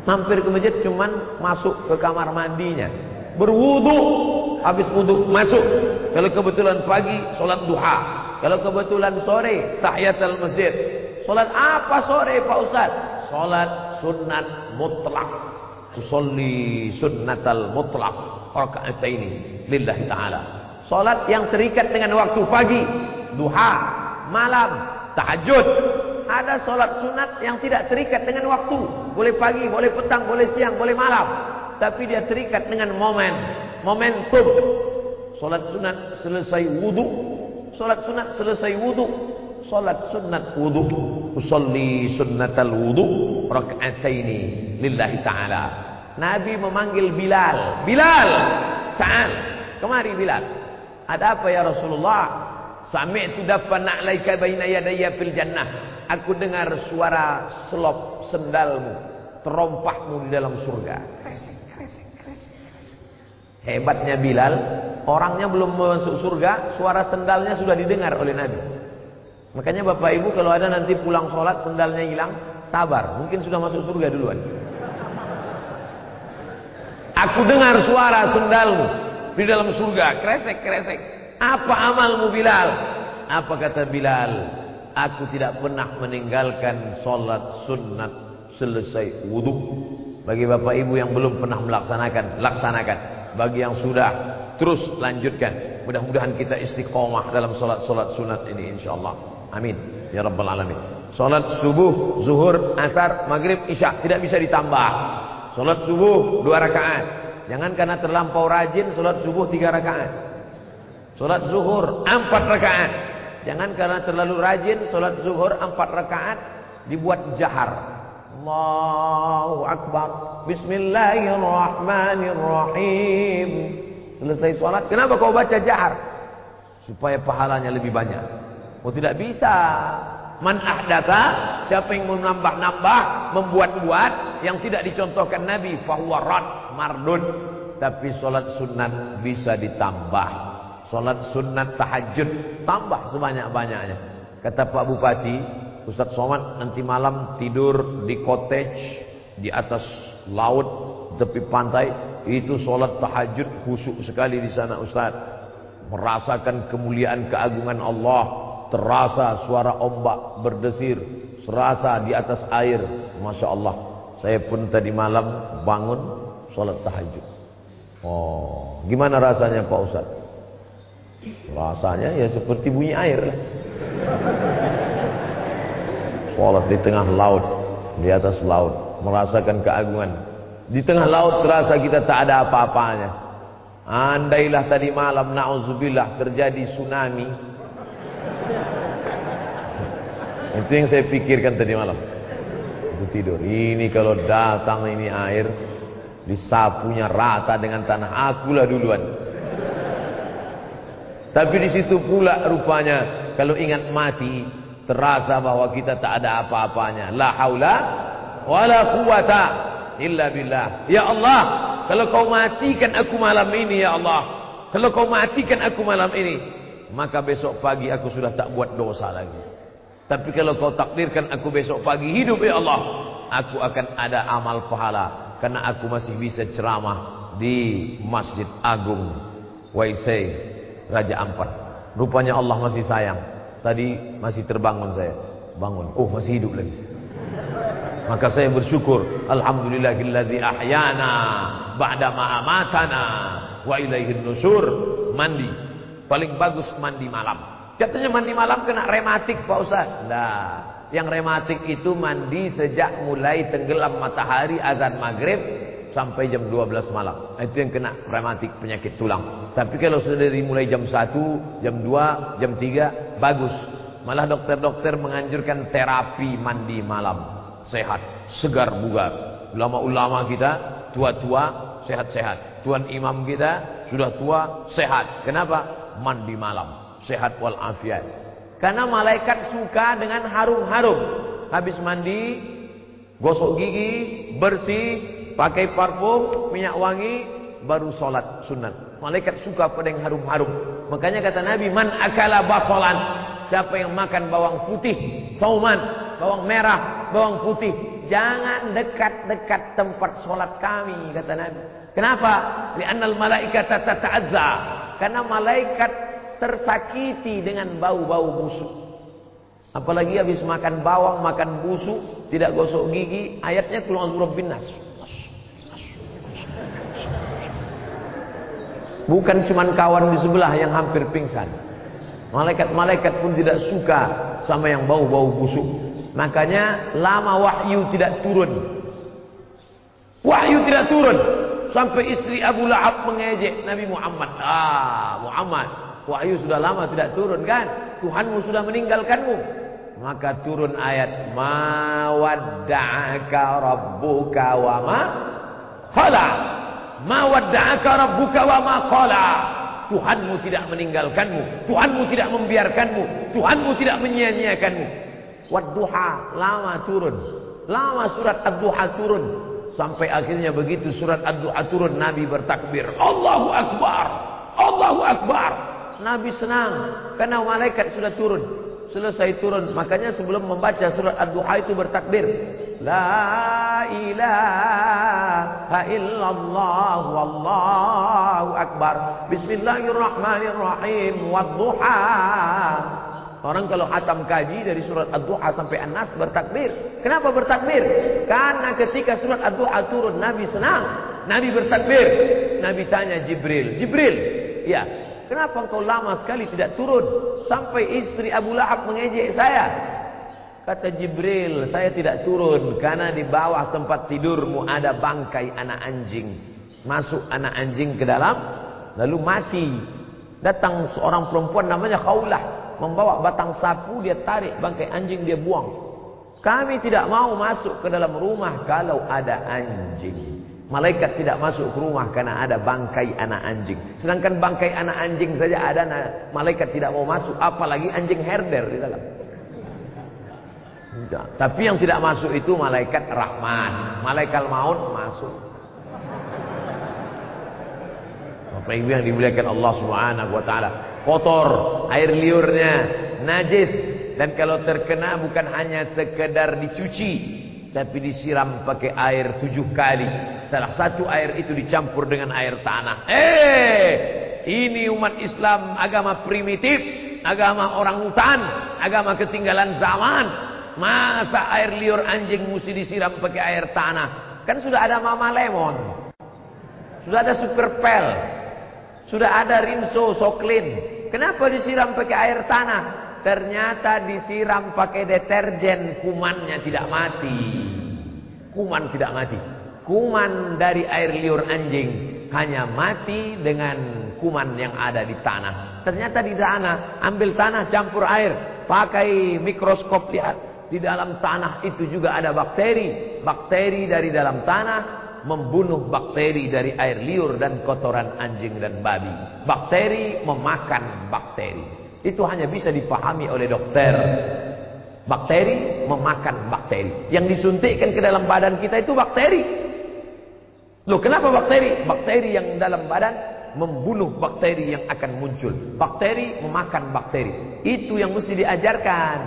Mampir ke masjid cuman masuk ke kamar mandinya, berwudu, habis wudu masuk. Kalau kebetulan pagi sholat duha, kalau kebetulan sore tahiyatul masjid. Sholat apa sore Pak Ustaz? Sholat sunat mutlak Usolli sunnatal mutlaq ini lillahi ta'ala. Salat yang terikat dengan waktu pagi, duha, malam, tahajud. Ada salat sunat yang tidak terikat dengan waktu. Boleh pagi, boleh petang, boleh siang, boleh malam. Tapi dia terikat dengan momen, momentum. Salat sunat selesai wudu, salat sunat selesai wudu, salat sunat wudu. Usolli sunnatal wudu raka'ataini lillahi ta'ala. Nabi memanggil Bilal. Bilal, ta'al. Kemari Bilal. Ada apa ya Rasulullah? Sami'tu dafan na'laika baina yadayya fil jannah. Aku dengar suara selop sendalmu, terompahmu di dalam surga. Hebatnya Bilal, orangnya belum masuk surga, suara sendalnya sudah didengar oleh Nabi. Makanya Bapak Ibu kalau ada nanti pulang sholat sendalnya hilang, sabar, mungkin sudah masuk surga duluan. Aku dengar suara sendalmu di dalam surga, kresek-kresek. Apa amalmu Bilal? Apa kata Bilal? Aku tidak pernah meninggalkan sholat sunnat selesai wudhu. Bagi bapak ibu yang belum pernah melaksanakan, laksanakan. Bagi yang sudah, terus lanjutkan. Mudah-mudahan kita istiqomah dalam sholat-sholat sunat ini insyaAllah. Amin. Ya Rabbal Alamin. Sholat subuh, zuhur, asar, maghrib, isya. Tidak bisa ditambah. Salat subuh dua rakaat. Jangan karena terlampau rajin salat subuh tiga rakaat. Salat zuhur empat rakaat. Jangan karena terlalu rajin salat zuhur empat rakaat dibuat jahar. Allahu Akbar. Bismillahirrahmanirrahim. Selesai salat, kenapa kau baca jahar? Supaya pahalanya lebih banyak. Oh tidak bisa. Man ahdatha, siapa yang menambah-nambah, membuat-buat yang tidak dicontohkan Nabi, fahuwa rad, mardun. Tapi solat sunat bisa ditambah. Salat sunat tahajud tambah sebanyak-banyaknya. Kata Pak Bupati, Ustaz Somad nanti malam tidur di cottage di atas laut tepi pantai itu solat tahajud khusyuk sekali di sana Ustaz merasakan kemuliaan keagungan Allah terasa suara ombak berdesir serasa di atas air Masya Allah saya pun tadi malam bangun solat tahajud oh gimana rasanya Pak Ustaz rasanya ya seperti bunyi air Sholat di tengah laut, di atas laut, merasakan keagungan. Di tengah laut terasa kita tak ada apa-apanya. Andailah tadi malam na'udzubillah terjadi tsunami. Itu yang saya pikirkan tadi malam. Itu tidur. Ini kalau datang ini air disapunya rata dengan tanah akulah duluan. Tapi di situ pula rupanya kalau ingat mati terasa bahwa kita tak ada apa-apanya. La haula wala quwata illa billah. Ya Allah, kalau kau matikan aku malam ini ya Allah. Kalau kau matikan aku malam ini, maka besok pagi aku sudah tak buat dosa lagi. Tapi kalau kau takdirkan aku besok pagi hidup ya Allah, aku akan ada amal pahala karena aku masih bisa ceramah di Masjid Agung Waisei Raja Ampat. Rupanya Allah masih sayang. Tadi masih terbangun saya. Bangun. Oh, masih hidup lagi. Maka saya bersyukur. Alhamdulillahilladzi ahyana ba'da ma amatana wa ilaihin nusur. Mandi. Paling bagus mandi malam. Katanya mandi malam kena rematik Pak Ustaz. Nah, yang rematik itu mandi sejak mulai tenggelam matahari azan maghrib sampai jam 12 malam. Itu yang kena rematik penyakit tulang. Tapi kalau sudah dari mulai jam 1, jam 2, jam 3, bagus. Malah dokter-dokter menganjurkan terapi mandi malam. Sehat, segar bugar. Ulama-ulama kita tua-tua, sehat-sehat. Tuan imam kita sudah tua, sehat. Kenapa? Mandi malam. Sehat walafiat. Karena malaikat suka dengan harum-harum. Habis mandi, gosok gigi, bersih, pakai parfum, minyak wangi, baru sholat sunat. Malaikat suka pada yang harum-harum. Makanya kata Nabi, man akala basolan. Siapa yang makan bawang putih, sauman, bawang merah, bawang putih. Jangan dekat-dekat tempat sholat kami, kata Nabi. Kenapa? Liannal malaikat tata'azza. Karena malaikat tersakiti dengan bau-bau busuk. Apalagi habis makan bawang, makan busuk, tidak gosok gigi, ayatnya keluar surah binas. Bukan cuma kawan di sebelah yang hampir pingsan. Malaikat-malaikat pun tidak suka sama yang bau-bau busuk. Makanya lama wahyu tidak turun. Wahyu tidak turun. Sampai istri Abu Lahab mengejek Nabi Muhammad. Ah, Muhammad. Wahyu sudah lama tidak turun kan? Tuhanmu sudah meninggalkanmu. Maka turun ayat. Ma wadda'aka rabbuka wa ma khala. Ma wadda'aka rabbuka wa ma qala. Tuhanmu tidak meninggalkanmu, Tuhanmu tidak membiarkanmu, Tuhanmu tidak menyia-nyiakanmu. Wadduha lama turun. Lama surat Ad-Duha turun. Sampai akhirnya begitu surat Ad-Duha turun Nabi bertakbir, Allahu Akbar. Allahu Akbar. Nabi senang karena malaikat sudah turun. Selesai turun, makanya sebelum membaca surat Ad-Duha itu bertakbir. La ilaha illallah wallahu akbar. Bismillahirrahmanirrahim. Wadduha. Orang kalau hatam kaji dari surat Ad-Duha sampai An-Nas bertakbir. Kenapa bertakbir? Karena ketika surat Ad-Duha turun Nabi senang. Nabi bertakbir. Nabi tanya Jibril, "Jibril, ya, kenapa engkau lama sekali tidak turun sampai istri Abu Lahab mengejek saya?" Kata Jibril, saya tidak turun karena di bawah tempat tidurmu ada bangkai anak anjing. Masuk anak anjing ke dalam, lalu mati. Datang seorang perempuan namanya Khaulah, membawa batang sapu, dia tarik bangkai anjing, dia buang. Kami tidak mau masuk ke dalam rumah kalau ada anjing. Malaikat tidak masuk ke rumah karena ada bangkai anak anjing. Sedangkan bangkai anak anjing saja ada, malaikat tidak mau masuk. Apalagi anjing herder di dalam. Tidak. Tapi yang tidak masuk itu malaikat rahman. Malaikat maut masuk. Bapak Ibu yang dimuliakan Allah Subhanahu wa taala. Kotor, air liurnya najis dan kalau terkena bukan hanya sekedar dicuci tapi disiram pakai air tujuh kali. Salah satu air itu dicampur dengan air tanah. Eh, ini umat Islam agama primitif, agama orang hutan, agama ketinggalan zaman. Masa air liur anjing mesti disiram pakai air tanah? Kan sudah ada Mama Lemon. Sudah ada Super Pel. Sudah ada Rinso Soklin. Kenapa disiram pakai air tanah? Ternyata disiram pakai deterjen kumannya tidak mati. Kuman tidak mati. Kuman dari air liur anjing hanya mati dengan kuman yang ada di tanah. Ternyata di tanah, ambil tanah campur air, pakai mikroskop lihat. Di dalam tanah itu juga ada bakteri. Bakteri dari dalam tanah membunuh bakteri dari air liur dan kotoran anjing dan babi. Bakteri memakan bakteri. Itu hanya bisa dipahami oleh dokter. Bakteri memakan bakteri. Yang disuntikkan ke dalam badan kita itu bakteri. Loh kenapa bakteri? Bakteri yang dalam badan membunuh bakteri yang akan muncul. Bakteri memakan bakteri. Itu yang mesti diajarkan.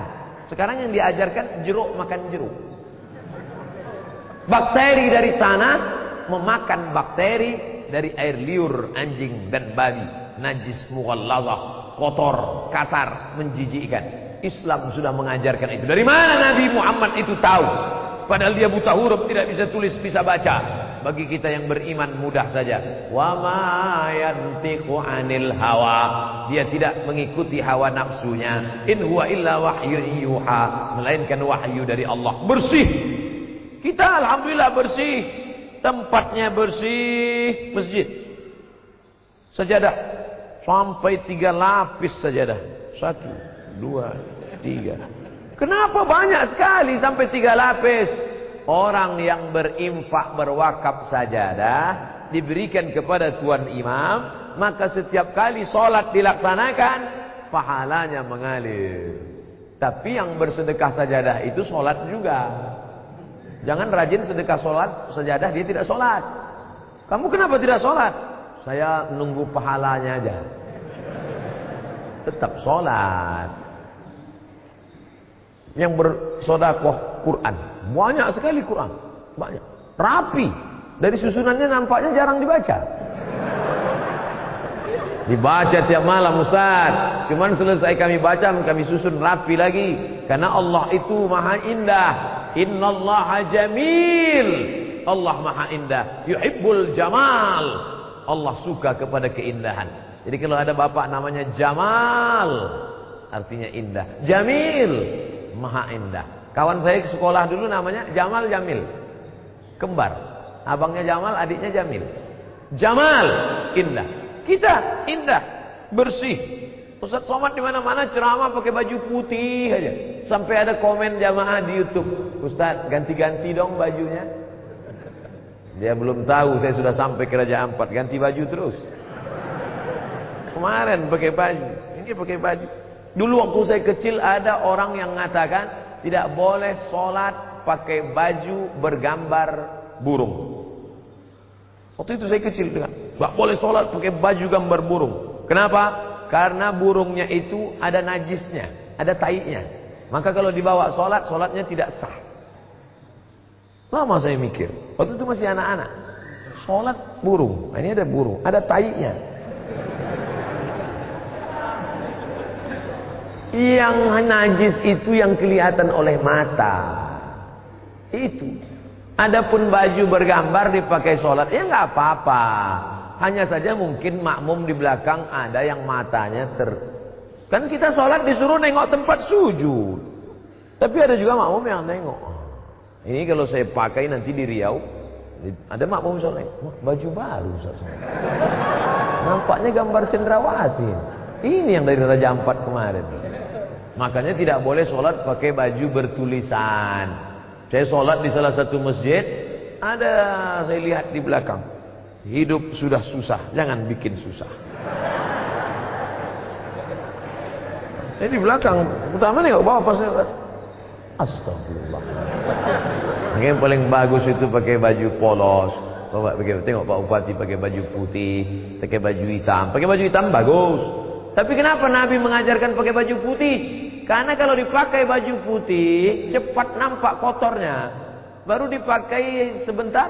Sekarang yang diajarkan jeruk makan jeruk. Bakteri dari tanah memakan bakteri dari air liur anjing dan babi. Najis mughallazah, kotor, kasar, menjijikkan. Islam sudah mengajarkan itu. Dari mana Nabi Muhammad itu tahu? Padahal dia buta huruf, tidak bisa tulis, bisa baca. Bagi kita yang beriman mudah saja. Wa ma yantiqu 'anil hawa. Dia tidak mengikuti hawa nafsunya. In huwa illa wahyu yuha, melainkan wahyu dari Allah. Bersih. Kita alhamdulillah bersih. Tempatnya bersih, masjid. Sajadah sampai tiga lapis sajadah. Satu, dua, tiga. Kenapa banyak sekali sampai tiga lapis? Orang yang berinfak berwakaf sajadah diberikan kepada tuan imam, maka setiap kali solat dilaksanakan, pahalanya mengalir. Tapi yang bersedekah sajadah itu solat juga. Jangan rajin sedekah solat, sajadah dia tidak solat. Kamu kenapa tidak solat? Saya nunggu pahalanya aja. Tetap solat. Yang bersodakoh Quran. Banyak sekali Quran. Banyak. Rapi. Dari susunannya nampaknya jarang dibaca. Dibaca tiap malam Ustaz. Cuman selesai kami baca kami susun rapi lagi. Karena Allah itu maha indah. Innallaha jamil. Allah maha indah. Yuhibbul jamal. Allah suka kepada keindahan. Jadi kalau ada bapak namanya Jamal. Artinya indah. Jamil. Maha indah. Kawan saya ke sekolah dulu namanya Jamal Jamil. Kembar. Abangnya Jamal, adiknya Jamil. Jamal, indah. Kita indah, bersih. Ustaz Somad di mana-mana ceramah pakai baju putih aja. Sampai ada komen jamaah di YouTube. Ustaz, ganti-ganti dong bajunya. Dia belum tahu saya sudah sampai ke Raja ganti baju terus. Kemarin pakai baju, ini pakai baju. Dulu waktu saya kecil ada orang yang mengatakan tidak boleh sholat pakai baju bergambar burung. Waktu itu saya kecil dengan, tidak boleh sholat pakai baju gambar burung. Kenapa? Karena burungnya itu ada najisnya, ada taiknya. Maka kalau dibawa sholat, sholatnya tidak sah. Lama saya mikir. Waktu itu masih anak-anak. Sholat burung. Nah, ini ada burung, ada taiknya. Yang najis itu yang kelihatan oleh mata. Itu. Adapun baju bergambar dipakai sholat, ya nggak apa-apa. Hanya saja mungkin makmum di belakang ada yang matanya ter... Kan kita sholat disuruh nengok tempat sujud. Tapi ada juga makmum yang nengok. Ini kalau saya pakai nanti di Riau, ada makmum sholat, baju baru. Nampaknya gambar cendrawasih. Ini yang dari Raja Ampat kemarin. Makanya tidak boleh sholat pakai baju bertulisan. Saya sholat di salah satu masjid, ada saya lihat di belakang. Hidup sudah susah, jangan bikin susah. Saya di belakang, utama nih bawa pas Astagfirullah. Yang paling bagus itu pakai baju polos, Bapak pakai tengok Pak Bupati pakai baju putih, pakai baju hitam. Pakai baju hitam bagus. Tapi kenapa Nabi mengajarkan pakai baju putih? Karena kalau dipakai baju putih, cepat nampak kotornya. Baru dipakai sebentar,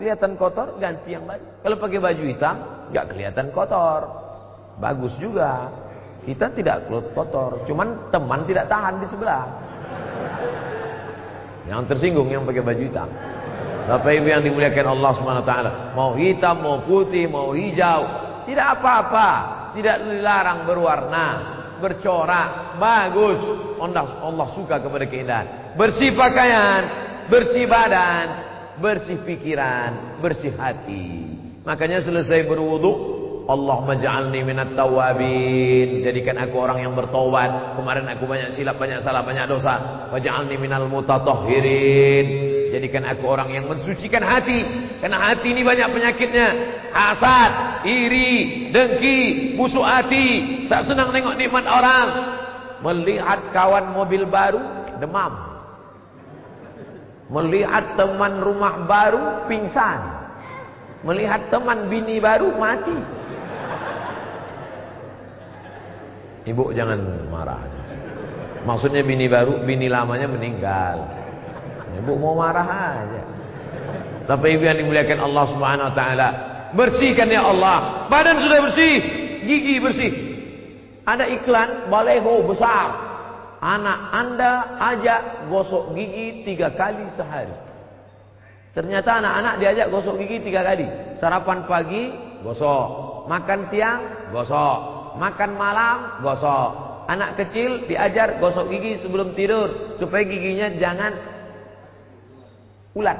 kelihatan kotor, ganti yang baru. Kalau pakai baju hitam, nggak kelihatan kotor. Bagus juga. Kita tidak kotor, cuman teman tidak tahan di sebelah. Yang tersinggung yang pakai baju hitam. Bapak Ibu yang dimuliakan Allah Subhanahu mau hitam, mau putih, mau hijau, tidak apa-apa, tidak dilarang berwarna, bercorak, bagus. Allah, Allah suka kepada keindahan. Bersih pakaian, bersih badan, bersih pikiran, bersih hati. Makanya selesai berwudu, Allah maj'alni minat tawabin. Jadikan aku orang yang bertobat. Kemarin aku banyak silap, banyak salah, banyak dosa. Waj'alni minal mutatahhirin. Jadikan aku orang yang mensucikan hati. Karena hati ini banyak penyakitnya. Hasad, iri, dengki, busuk hati. Tak senang tengok nikmat orang. Melihat kawan mobil baru, demam. Melihat teman rumah baru, pingsan. Melihat teman bini baru, mati. Ibu jangan marah. Maksudnya bini baru, bini lamanya meninggal. Ibu mau marah aja. Tapi ibu yang dimuliakan Allah Subhanahu wa taala, bersihkan ya Allah. Badan sudah bersih, gigi bersih. Ada iklan baleho besar. Anak Anda ajak gosok gigi tiga kali sehari. Ternyata anak-anak diajak gosok gigi tiga kali. Sarapan pagi, gosok. Makan siang, gosok. Makan malam gosok. Anak kecil diajar gosok gigi sebelum tidur supaya giginya jangan ulat.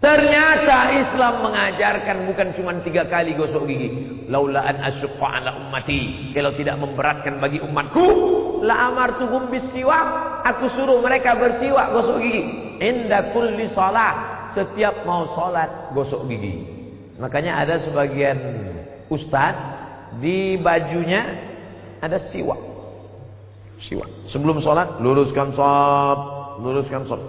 Ternyata Islam mengajarkan bukan cuma tiga kali gosok gigi. Laula an asyqa ala ummati. Kalau tidak memberatkan bagi umatku, la amartuhum bisiwak. Aku suruh mereka bersiwak gosok gigi. Inda kulli salat. Setiap mau salat gosok gigi. Makanya ada sebagian ustaz di bajunya ada siwak. Siwak. Sebelum sholat, luruskan sholat, luruskan sholat.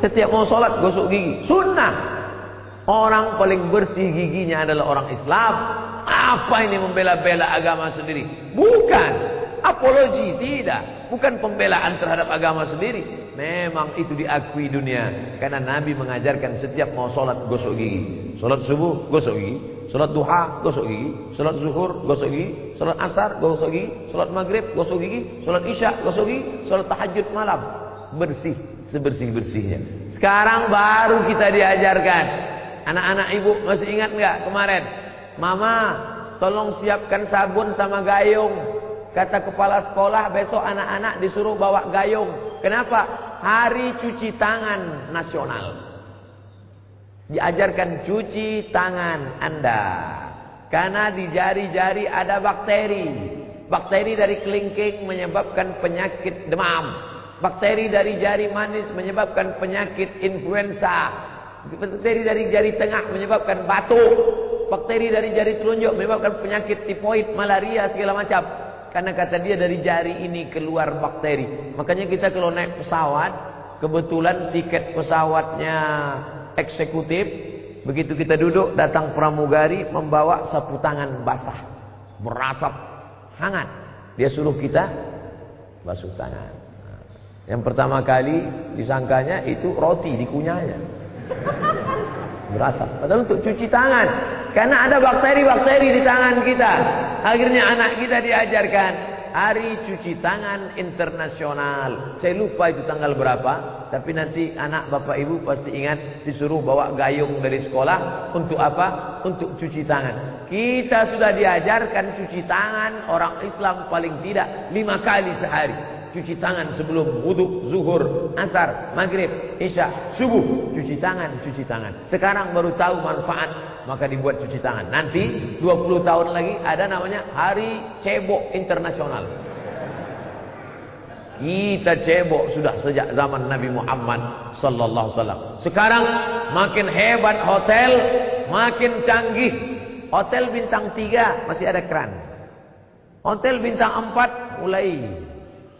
Setiap mau sholat, gosok gigi. Sunnah. Orang paling bersih giginya adalah orang Islam. Apa ini membela-bela agama sendiri? Bukan. Apologi, tidak. Bukan pembelaan terhadap agama sendiri. Memang itu diakui dunia. Karena Nabi mengajarkan setiap mau sholat gosok gigi. Sholat subuh gosok gigi. Sholat duha gosok gigi. Sholat zuhur gosok gigi. Sholat asar gosok gigi. Sholat maghrib gosok gigi. Sholat isya gosok gigi. Sholat tahajud malam. Bersih. Sebersih-bersihnya. Sekarang baru kita diajarkan. Anak-anak ibu masih ingat nggak kemarin? Mama tolong siapkan sabun sama gayung. Kata kepala sekolah besok anak-anak disuruh bawa gayung. Kenapa? Hari cuci tangan nasional. Diajarkan cuci tangan Anda. Karena di jari-jari ada bakteri. Bakteri dari kelingking menyebabkan penyakit demam. Bakteri dari jari manis menyebabkan penyakit influenza. Bakteri dari jari tengah menyebabkan batuk. Bakteri dari jari telunjuk menyebabkan penyakit tifoid, malaria, segala macam. Karena kata dia dari jari ini keluar bakteri. Makanya kita kalau naik pesawat, kebetulan tiket pesawatnya eksekutif, begitu kita duduk datang pramugari membawa sapu tangan basah, berasap hangat. Dia suruh kita basuh tangan. Yang pertama kali disangkanya itu roti dikunyahnya. Berasap. Padahal untuk cuci tangan. Karena ada bakteri-bakteri di tangan kita. Akhirnya anak kita diajarkan hari cuci tangan internasional. Saya lupa itu tanggal berapa, tapi nanti anak bapak ibu pasti ingat disuruh bawa gayung dari sekolah untuk apa? Untuk cuci tangan. Kita sudah diajarkan cuci tangan orang Islam paling tidak lima kali sehari cuci tangan sebelum wudhu, zuhur, asar, maghrib, isya, subuh, cuci tangan, cuci tangan. Sekarang baru tahu manfaat, maka dibuat cuci tangan. Nanti 20 tahun lagi ada namanya Hari Cebok Internasional. Kita cebok sudah sejak zaman Nabi Muhammad sallallahu alaihi wasallam. Sekarang makin hebat hotel, makin canggih. Hotel bintang 3 masih ada keran. Hotel bintang 4 mulai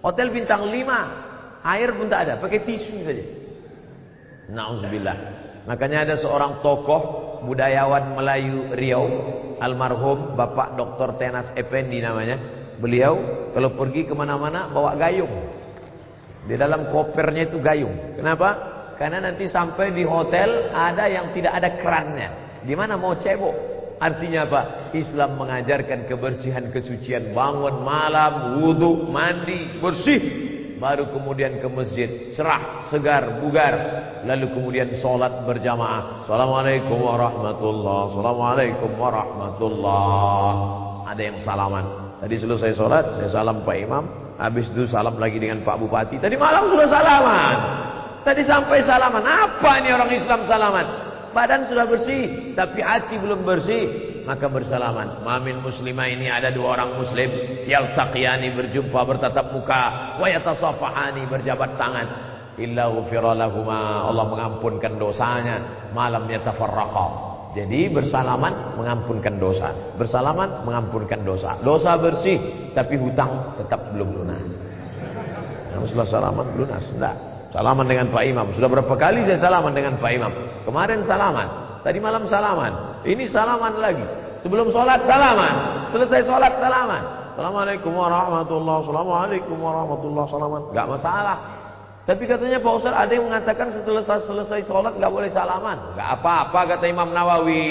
Hotel bintang 5 Air pun tak ada, pakai tisu saja. Nauzubillah. Makanya ada seorang tokoh budayawan Melayu Riau, almarhum Bapak Dr. Tenas Effendi namanya. Beliau kalau pergi ke mana-mana bawa gayung. Di dalam kopernya itu gayung. Kenapa? Karena nanti sampai di hotel ada yang tidak ada kerannya. Gimana mau cebok? Artinya apa? Islam mengajarkan kebersihan, kesucian. Bangun malam, wudhu, mandi, bersih. Baru kemudian ke masjid. Cerah, segar, bugar. Lalu kemudian solat berjamaah. Assalamualaikum warahmatullahi Assalamualaikum warahmatullahi Ada yang salaman. Tadi selesai solat, saya salam Pak Imam. Habis itu salam lagi dengan Pak Bupati. Tadi malam sudah salaman. Tadi sampai salaman. Apa ini orang Islam salaman? Badan sudah bersih, tapi hati belum bersih, maka bersalaman. Mamin muslimah ini ada dua orang muslim, yaltaqiyani berjumpa bertatap muka, wa yatasafahani berjabat tangan. Illa ghufira Allah mengampunkan dosanya, malam yatafarraqa. Jadi bersalaman mengampunkan dosa. Bersalaman mengampunkan dosa. Dosa bersih, tapi hutang tetap belum lunas. Sudah salaman lunas, enggak. Salaman dengan Pak Imam. Sudah berapa kali saya salaman dengan Pak Imam? Kemarin salaman. Tadi malam salaman. Ini salaman lagi. Sebelum sholat salaman. Selesai sholat salaman. Assalamualaikum warahmatullahi Assalamualaikum warahmatullahi salaman. Gak masalah. Tapi katanya Pak Ustaz ada yang mengatakan setelah selesai sholat gak boleh salaman. Gak apa-apa kata Imam Nawawi.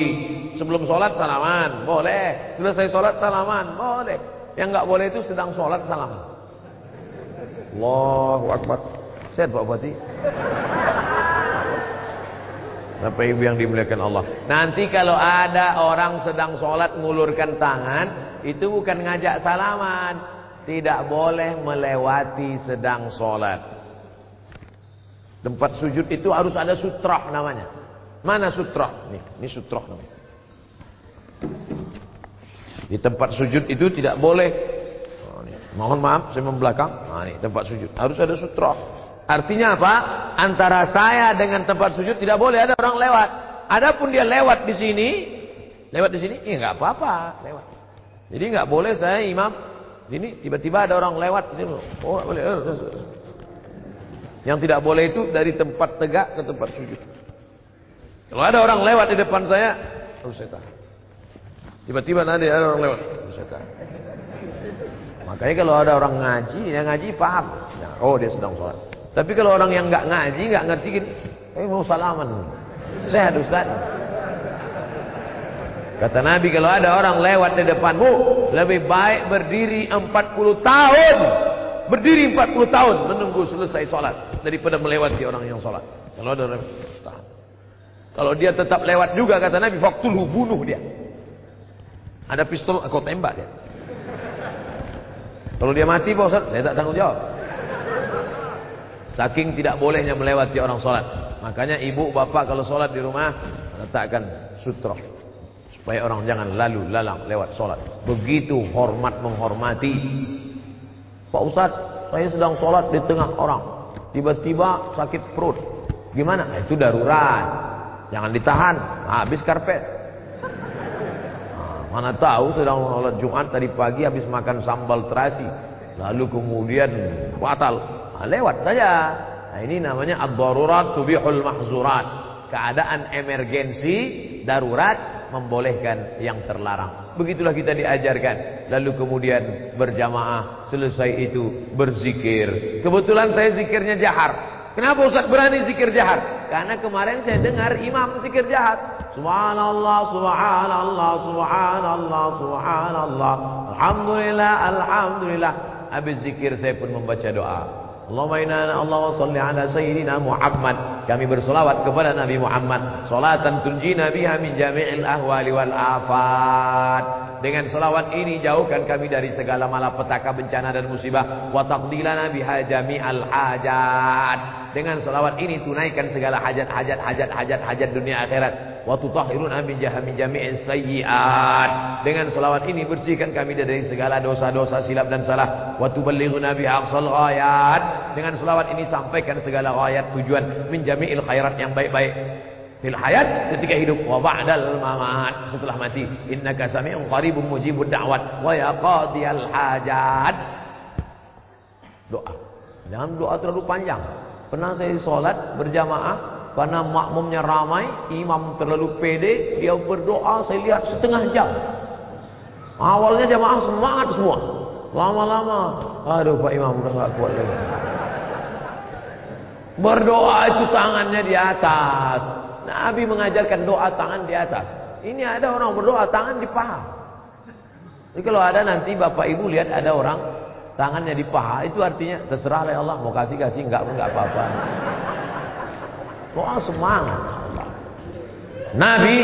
Sebelum sholat salaman. Boleh. Selesai sholat salaman. Boleh. Yang gak boleh itu sedang sholat salaman. Allahu Akbar. Sehat Pak Bupati? Bapak Ibu yang dimuliakan Allah. Nanti kalau ada orang sedang sholat mengulurkan tangan, itu bukan ngajak salaman. Tidak boleh melewati sedang sholat. Tempat sujud itu harus ada sutroh namanya. Mana sutroh? Nih, ini sutroh namanya. Di tempat sujud itu tidak boleh. Oh, Mohon maaf, saya membelakang. Nah, ini tempat sujud. Harus ada sutroh. Artinya apa? Antara saya dengan tempat sujud tidak boleh ada orang lewat. Adapun dia lewat di sini, lewat di sini, ya nggak apa-apa, lewat. Jadi nggak boleh saya imam ini tiba-tiba ada orang lewat di sini. Oh, boleh. Eh, eh, eh. Yang tidak boleh itu dari tempat tegak ke tempat sujud. Kalau ada orang lewat di depan saya, harus saya tahan. Tiba-tiba nanti ada orang lewat, harus saya tahan. Makanya kalau ada orang ngaji, yang ngaji paham. Nah, oh dia sedang sholat. Tapi kalau orang yang nggak ngaji, nggak ngerti gini, eh mau salaman. Sehat Ustaz. Kata Nabi kalau ada orang lewat di depanmu, lebih baik berdiri 40 tahun. Berdiri 40 tahun menunggu selesai sholat. Daripada melewati orang yang sholat. Kalau ada orang. Kalau dia tetap lewat juga kata Nabi, faktulhu bunuh dia. Ada pistol, aku tembak dia. Kalau dia mati Pak saya tak tanggung jawab. Saking tidak bolehnya melewati orang sholat. Makanya ibu bapak kalau sholat di rumah letakkan sutroh. Supaya orang jangan lalu lalang lewat sholat. Begitu hormat menghormati. Pak Ustaz, saya sedang sholat di tengah orang. Tiba-tiba sakit perut. Gimana? Nah, itu darurat. Jangan ditahan. Habis karpet. Nah, mana tahu sedang sholat Jumat tadi pagi habis makan sambal terasi. Lalu kemudian batal. Nah, lewat saja. Nah, ini namanya ad-darurat tubihul mahzurat. Keadaan emergensi, darurat membolehkan yang terlarang. Begitulah kita diajarkan. Lalu kemudian berjamaah, selesai itu berzikir. Kebetulan saya zikirnya jahar. Kenapa Ustaz berani zikir jahar? Karena kemarin saya dengar imam zikir jahar. Subhanallah, subhanallah, subhanallah, subhanallah. Alhamdulillah, alhamdulillah. Habis zikir saya pun membaca doa. Allahumma inna Allah salli ala sayyidina Muhammad. Kami bersolawat kepada Nabi Muhammad. Salatan tunjina biha min jami'il ahwali wal afat. Dengan selawat ini jauhkan kami dari segala malapetaka bencana dan musibah. Wa taqdilana biha jami'al hajat. Dengan selawat ini tunaikan segala hajat-hajat hajat-hajat hajat dunia akhirat. Wa tutahhiruna min jahami jami'is sayyi'at. Dengan selawat ini bersihkan kami dari segala dosa-dosa silap dan salah. Wa tuballighuna bi aqsal ghayat. Dengan selawat ini sampaikan segala ghayat tujuan. Min jami'il khairat yang baik-baik fil hayat ketika hidup wa ba'dal mamat setelah mati innaka sami'un qaribun mujibud da'wat wa ya qadiyal hajat doa Jangan doa terlalu panjang. Pernah saya sholat berjamaah, karena makmumnya ramai, imam terlalu pede, dia berdoa, saya lihat setengah jam. Awalnya jamaah semangat semua. Lama-lama, aduh Pak Imam udah gak kuat lagi. Berdoa itu tangannya di atas. Nabi mengajarkan doa tangan di atas. Ini ada orang berdoa tangan di paha. Jadi kalau ada nanti Bapak Ibu lihat ada orang tangannya di paha, itu artinya terserah oleh Allah mau kasih kasih enggak enggak apa-apa. Doa semangat. Nabi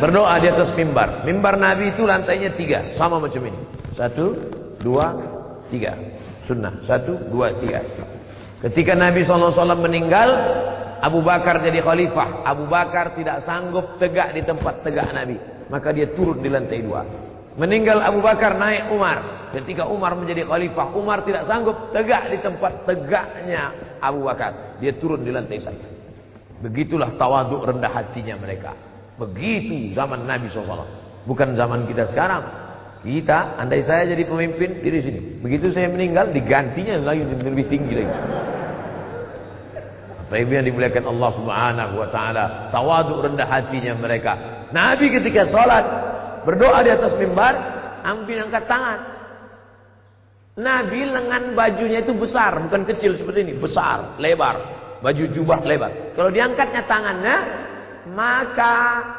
berdoa di atas mimbar. Mimbar Nabi itu lantainya tiga, sama macam ini. Satu, dua, tiga. Sunnah. Satu, dua, tiga. Ketika Nabi SAW meninggal, Abu Bakar jadi khalifah. Abu Bakar tidak sanggup tegak di tempat tegak Nabi. Maka dia turun di lantai dua. Meninggal Abu Bakar naik Umar. Ketika Umar menjadi khalifah, Umar tidak sanggup tegak di tempat tegaknya Abu Bakar. Dia turun di lantai satu. Begitulah tawaduk rendah hatinya mereka. Begitu zaman Nabi SAW. Bukan zaman kita sekarang. Kita, andai saya jadi pemimpin di sini. Begitu saya meninggal, digantinya lagi lebih tinggi lagi. Ibu yang dimuliakan Allah Subhanahu wa taala, tawaduk rendah hatinya mereka. Nabi ketika salat berdoa di atas mimbar, ambil angkat tangan. Nabi lengan bajunya itu besar, bukan kecil seperti ini, besar, lebar. Baju jubah lebar. Kalau diangkatnya tangannya, maka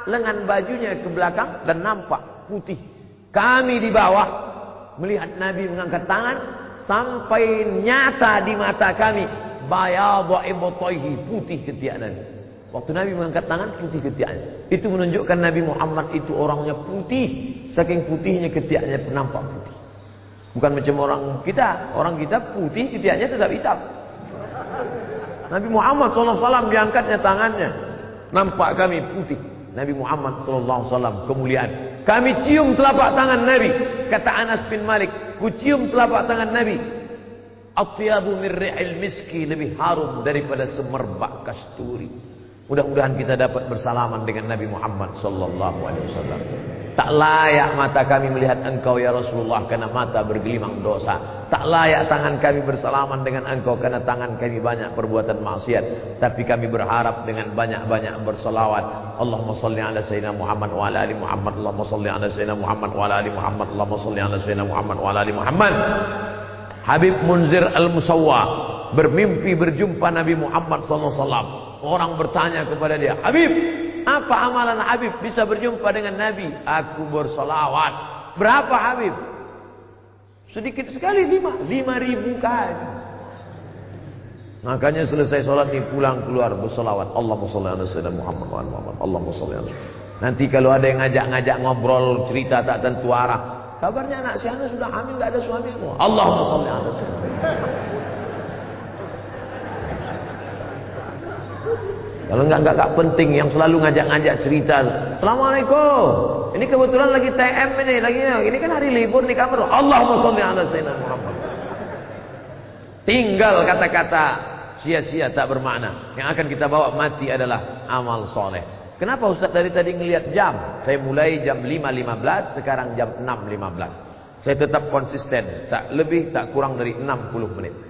lengan bajunya ke belakang dan nampak putih. Kami di bawah melihat Nabi mengangkat tangan sampai nyata di mata kami bayadha ibtaihi putih ketiak Nabi. Waktu Nabi mengangkat tangan putih ketiaknya. Itu menunjukkan Nabi Muhammad itu orangnya putih. Saking putihnya ketiaknya nampak putih. Bukan macam orang kita. Orang kita putih ketiaknya tetap hitam. Nabi Muhammad SAW diangkatnya tangannya. Nampak kami putih. Nabi Muhammad SAW kemuliaan. Kami cium telapak tangan Nabi. Kata Anas bin Malik. Ku cium telapak tangan Nabi. Atyabu mirri'il miski lebih harum daripada semerbak kasturi. Mudah-mudahan kita dapat bersalaman dengan Nabi Muhammad sallallahu alaihi wasallam. Tak layak mata kami melihat engkau ya Rasulullah karena mata bergelimang dosa. Tak layak tangan kami bersalaman dengan engkau karena tangan kami banyak perbuatan maksiat. Tapi kami berharap dengan banyak-banyak bersalawat. Allahumma salli ala sayyidina Muhammad wa ala ali Muhammad. Allahumma salli ala sayyidina Muhammad wa ala ali Muhammad. Allahumma salli ala sayyidina Muhammad wa ala ali Muhammad. Habib Munzir Al-Musawwa bermimpi berjumpa Nabi Muhammad SAW. Orang bertanya kepada dia, Habib, apa amalan Habib bisa berjumpa dengan Nabi? Aku bersolawat. Berapa Habib? Sedikit sekali lima, lima ribu kali. Makanya selesai sholat ini pulang keluar bersolawat. Allahumma salli ala sayyidina Muhammad wa Muhammad. Allahumma salli ala Nanti kalau ada yang ngajak-ngajak ngobrol cerita tak tentu arah, Kabarnya anak si Ana sudah hamil, tidak ada suami. Allahumma salli ala Kalau enggak, enggak, enggak penting yang selalu ngajak-ngajak cerita. Assalamualaikum. Ini kebetulan lagi TM ini, lagi ini kan hari libur nih kamar. Allahumma sholli ala sayyidina Muhammad. Tinggal kata-kata sia-sia tak bermakna. Yang akan kita bawa mati adalah amal soleh. Kenapa Ustaz dari tadi ngelihat jam? Saya mulai jam 5.15, sekarang jam 6.15. Saya tetap konsisten, tak lebih tak kurang dari 60 menit.